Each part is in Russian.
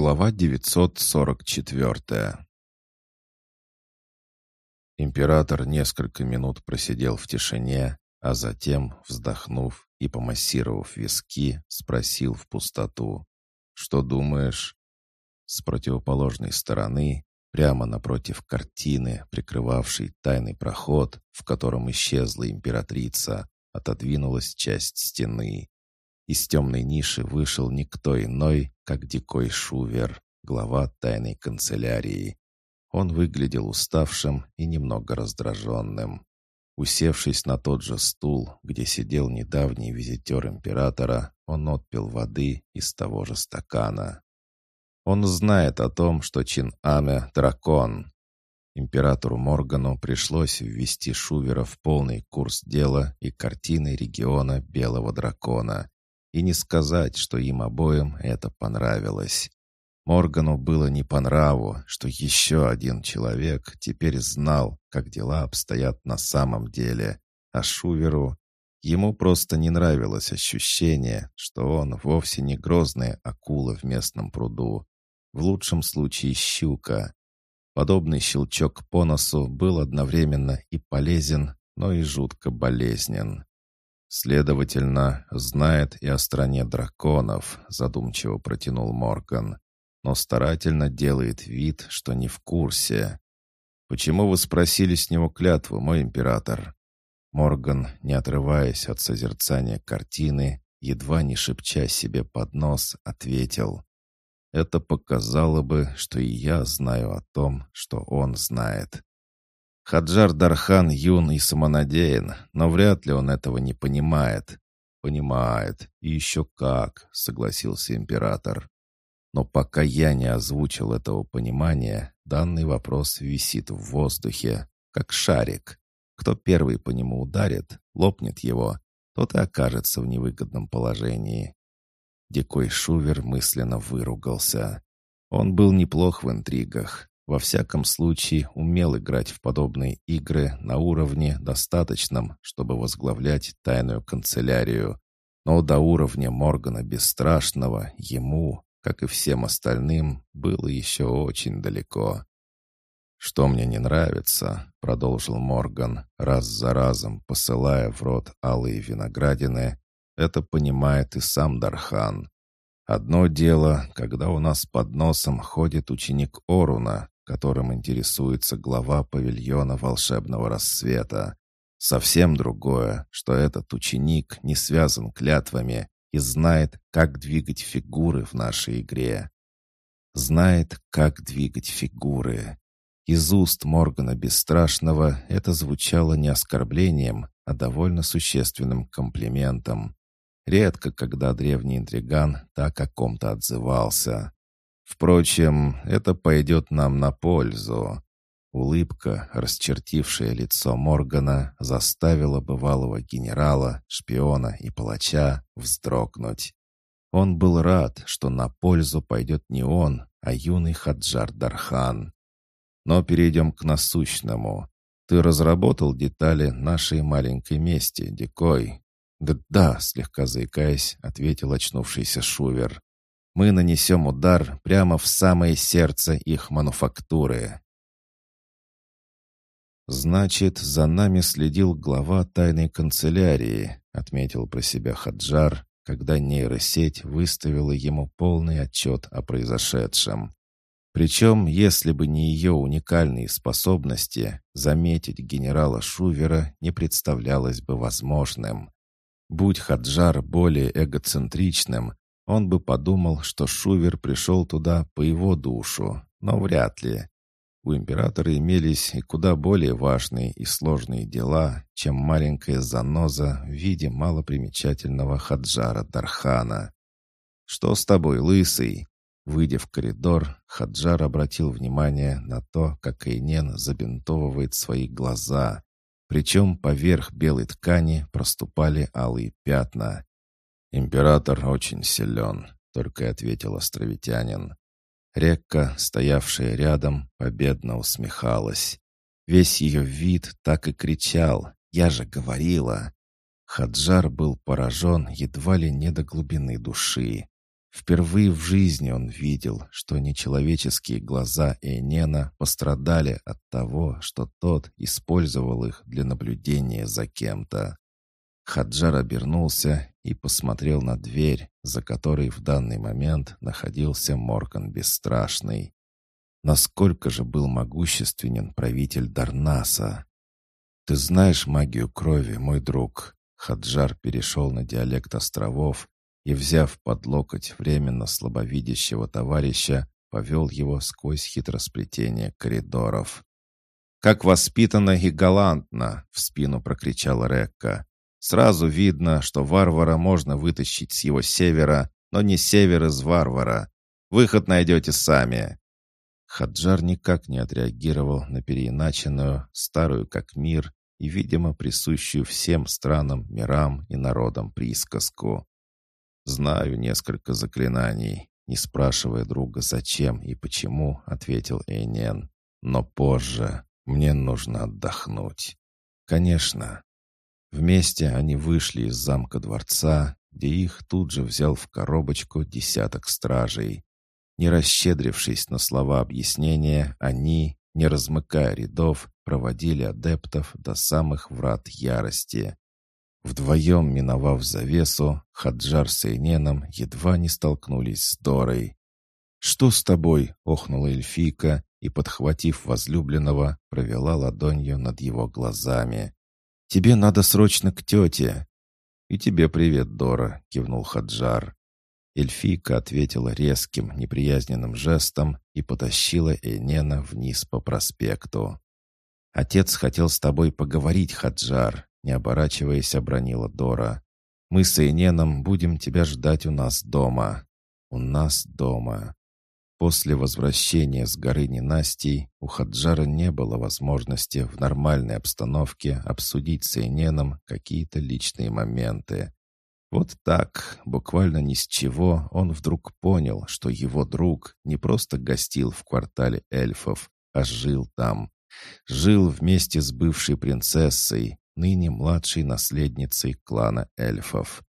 Глава 944 Император несколько минут просидел в тишине, а затем, вздохнув и помассировав виски, спросил в пустоту. «Что думаешь?» С противоположной стороны, прямо напротив картины, прикрывавшей тайный проход, в котором исчезла императрица, отодвинулась часть стены. Из темной ниши вышел никто иной, как Дикой Шувер, глава тайной канцелярии. Он выглядел уставшим и немного раздраженным. Усевшись на тот же стул, где сидел недавний визитер императора, он отпил воды из того же стакана. Он знает о том, что Чин Аме — дракон. Императору Моргану пришлось ввести Шувера в полный курс дела и картины региона Белого Дракона, и не сказать, что им обоим это понравилось. Моргану было не по нраву, что еще один человек теперь знал, как дела обстоят на самом деле, а Шуверу ему просто не нравилось ощущение, что он вовсе не грозная акула в местном пруду, в лучшем случае щука. Подобный щелчок по носу был одновременно и полезен, но и жутко болезнен. «Следовательно, знает и о стране драконов», — задумчиво протянул Морган, но старательно делает вид, что не в курсе. «Почему вы спросили с него клятву, мой император?» Морган, не отрываясь от созерцания картины, едва не шепча себе под нос, ответил. «Это показало бы, что и я знаю о том, что он знает. Хаджар Дархан юн и самонадеян, но вряд ли он этого не понимает. Понимает, и еще как, согласился император. Но пока я не озвучил этого понимания, данный вопрос висит в воздухе, как шарик. Кто первый по нему ударит, лопнет его, тот и окажется в невыгодном положении. Дикой Шувер мысленно выругался. Он был неплох в интригах, во всяком случае, умел играть в подобные игры на уровне, достаточном, чтобы возглавлять тайную канцелярию. Но до уровня Моргана Бесстрашного ему, как и всем остальным, было еще очень далеко. «Что мне не нравится», — продолжил Морган, раз за разом посылая в рот алые виноградины, это понимает и сам Дархан. Одно дело, когда у нас под носом ходит ученик Оруна, которым интересуется глава павильона волшебного рассвета. Совсем другое, что этот ученик не связан клятвами и знает, как двигать фигуры в нашей игре. Знает, как двигать фигуры. Из уст Моргана Бесстрашного это звучало не оскорблением, а довольно существенным комплиментом. Редко, когда древний интриган так о ком-то отзывался. Впрочем, это пойдет нам на пользу. Улыбка, расчертившая лицо Моргана, заставила бывалого генерала, шпиона и палача вздрогнуть. Он был рад, что на пользу пойдет не он, а юный Хаджар Дархан. Но перейдем к насущному. Ты разработал детали нашей маленькой мести, Дикой? «Да-да», — слегка заикаясь, ответил очнувшийся Шувер мы нанесем удар прямо в самое сердце их мануфактуры. «Значит, за нами следил глава тайной канцелярии», — отметил про себя Хаджар, когда нейросеть выставила ему полный отчет о произошедшем. Причем, если бы не ее уникальные способности, заметить генерала Шувера не представлялось бы возможным. Будь Хаджар более эгоцентричным, он бы подумал, что Шувер пришел туда по его душу, но вряд ли. У императора имелись и куда более важные и сложные дела, чем маленькая заноза в виде малопримечательного Хаджара Дархана. «Что с тобой, лысый?» Выйдя в коридор, Хаджар обратил внимание на то, как Эйнен забинтовывает свои глаза. Причем поверх белой ткани проступали алые пятна. «Император очень силен», — только ответил островитянин. Рекка, стоявшая рядом, победно усмехалась. Весь ее вид так и кричал «Я же говорила!». Хаджар был поражен едва ли не до глубины души. Впервые в жизни он видел, что нечеловеческие глаза Эйнена пострадали от того, что тот использовал их для наблюдения за кем-то. Хаджар обернулся и посмотрел на дверь, за которой в данный момент находился Моркан Бесстрашный. Насколько же был могущественен правитель Дарнаса? «Ты знаешь магию крови, мой друг?» Хаджар перешел на диалект островов и, взяв под локоть временно слабовидящего товарища, повел его сквозь хитросплетение коридоров. «Как воспитанно и галантно!» — в спину прокричал Рекка. «Сразу видно, что варвара можно вытащить с его севера, но не север из варвара. Выход найдете сами». Хаджар никак не отреагировал на переиначенную, старую как мир и, видимо, присущую всем странам, мирам и народам присказку. «Знаю несколько заклинаний», — не спрашивая друга зачем и почему, ответил Эйнен. «Но позже мне нужно отдохнуть». «Конечно». Вместе они вышли из замка дворца, где их тут же взял в коробочку десяток стражей. Не расщедрившись на слова объяснения, они, не размыкая рядов, проводили адептов до самых врат ярости. Вдвоем, миновав завесу, Хаджар с Эйненом едва не столкнулись с Дорой. «Что с тобой?» — охнула эльфийка и, подхватив возлюбленного, провела ладонью над его глазами. «Тебе надо срочно к тете!» «И тебе привет, Дора!» — кивнул Хаджар. Эльфийка ответила резким, неприязненным жестом и потащила Эйнена вниз по проспекту. «Отец хотел с тобой поговорить, Хаджар», — не оборачиваясь, обронила Дора. «Мы с Эйненом будем тебя ждать у нас дома». «У нас дома». После возвращения с горы ненастий у Хаджара не было возможности в нормальной обстановке обсудить с Эйненом какие-то личные моменты. Вот так, буквально ни с чего, он вдруг понял, что его друг не просто гостил в квартале эльфов, а жил там. Жил вместе с бывшей принцессой, ныне младшей наследницей клана эльфов.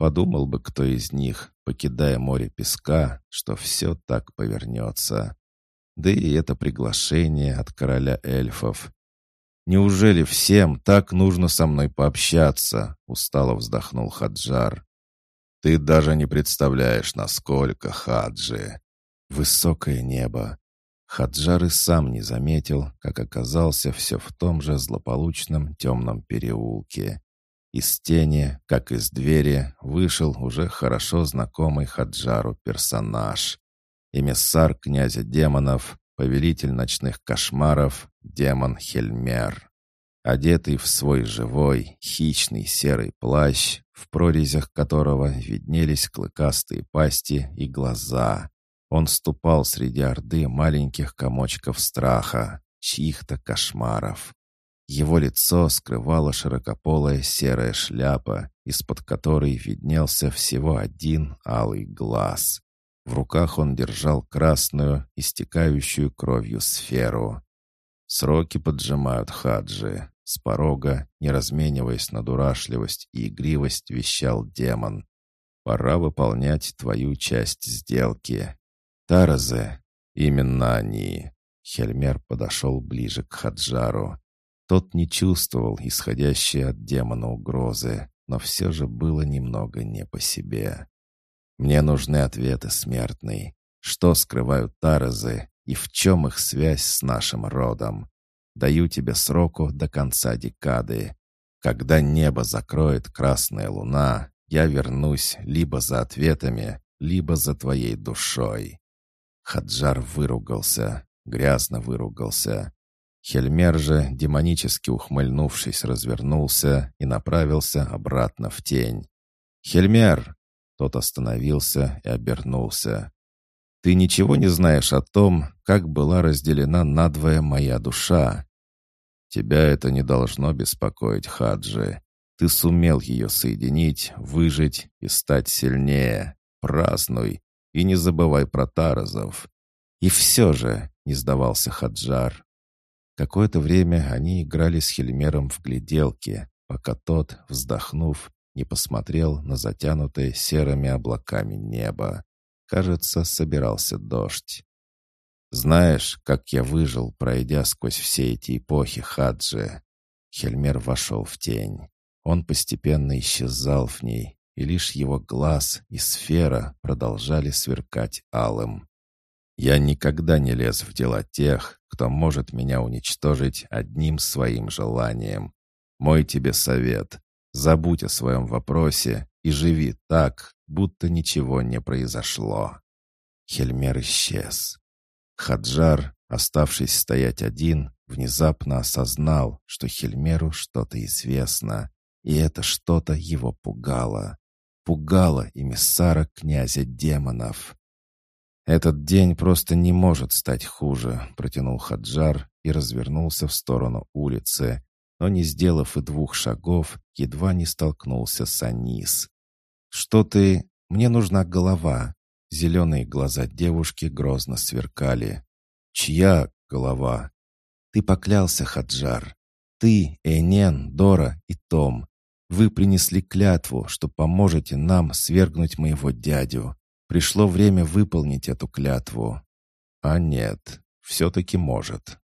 Подумал бы кто из них, покидая море песка, что все так повернется. Да и это приглашение от короля эльфов. «Неужели всем так нужно со мной пообщаться?» — устало вздохнул Хаджар. «Ты даже не представляешь, насколько, Хаджи!» Высокое небо, Хаджар и сам не заметил, как оказался все в том же злополучном темном переулке. Из тени, как из двери, вышел уже хорошо знакомый Хаджару персонаж. Эмиссар князя демонов, повелитель ночных кошмаров, демон Хельмер. Одетый в свой живой, хищный серый плащ, в прорезях которого виднелись клыкастые пасти и глаза. Он ступал среди орды маленьких комочков страха, чьих-то кошмаров. Его лицо скрывала широкополая серая шляпа, из-под которой виднелся всего один алый глаз. В руках он держал красную, истекающую кровью сферу. Сроки поджимают хаджи. С порога, не размениваясь на дурашливость и игривость, вещал демон. «Пора выполнять твою часть сделки. Таразы. Именно они. Хельмер подошел ближе к Хаджару. Тот не чувствовал исходящей от демона угрозы, но все же было немного не по себе. «Мне нужны ответы, смертный. Что скрывают Таразы и в чем их связь с нашим родом? Даю тебе сроку до конца декады. Когда небо закроет красная луна, я вернусь либо за ответами, либо за твоей душой. Хаджар выругался, грязно выругался. Хельмер же, демонически ухмыльнувшись, развернулся и направился обратно в тень. «Хельмер!» Тот остановился и обернулся. «Ты ничего не знаешь о том, как была разделена надвое моя душа?» «Тебя это не должно беспокоить, Хаджи. Ты сумел ее соединить, выжить и стать сильнее. Празднуй, и не забывай про Таразов. И все же, не сдавался Хаджар. Какое-то время они играли с Хельмером в гляделки, пока тот, вздохнув, не посмотрел на затянутое серыми облаками небо. Кажется, собирался дождь. «Знаешь, как я выжил, пройдя сквозь все эти эпохи, Хаджи?» Хельмер вошел в тень. Он постепенно исчезал в ней, и лишь его глаз и сфера продолжали сверкать алым. «Я никогда не лез в дела тех, кто может меня уничтожить одним своим желанием. Мой тебе совет — забудь о своем вопросе и живи так, будто ничего не произошло». Хельмер исчез. Хаджар, оставшись стоять один, внезапно осознал, что Хельмеру что-то известно, и это что-то его пугало. Пугало эмиссара князя демонов. «Этот день просто не может стать хуже», — протянул Хаджар и развернулся в сторону улицы, но, не сделав и двух шагов, едва не столкнулся с Анис. «Что ты? Мне нужна голова». Зеленые глаза девушки грозно сверкали. «Чья голова?» «Ты поклялся, Хаджар. Ты, Энен, Дора и Том. Вы принесли клятву, что поможете нам свергнуть моего дядю. Пришло время выполнить эту клятву». «А нет, все-таки может»,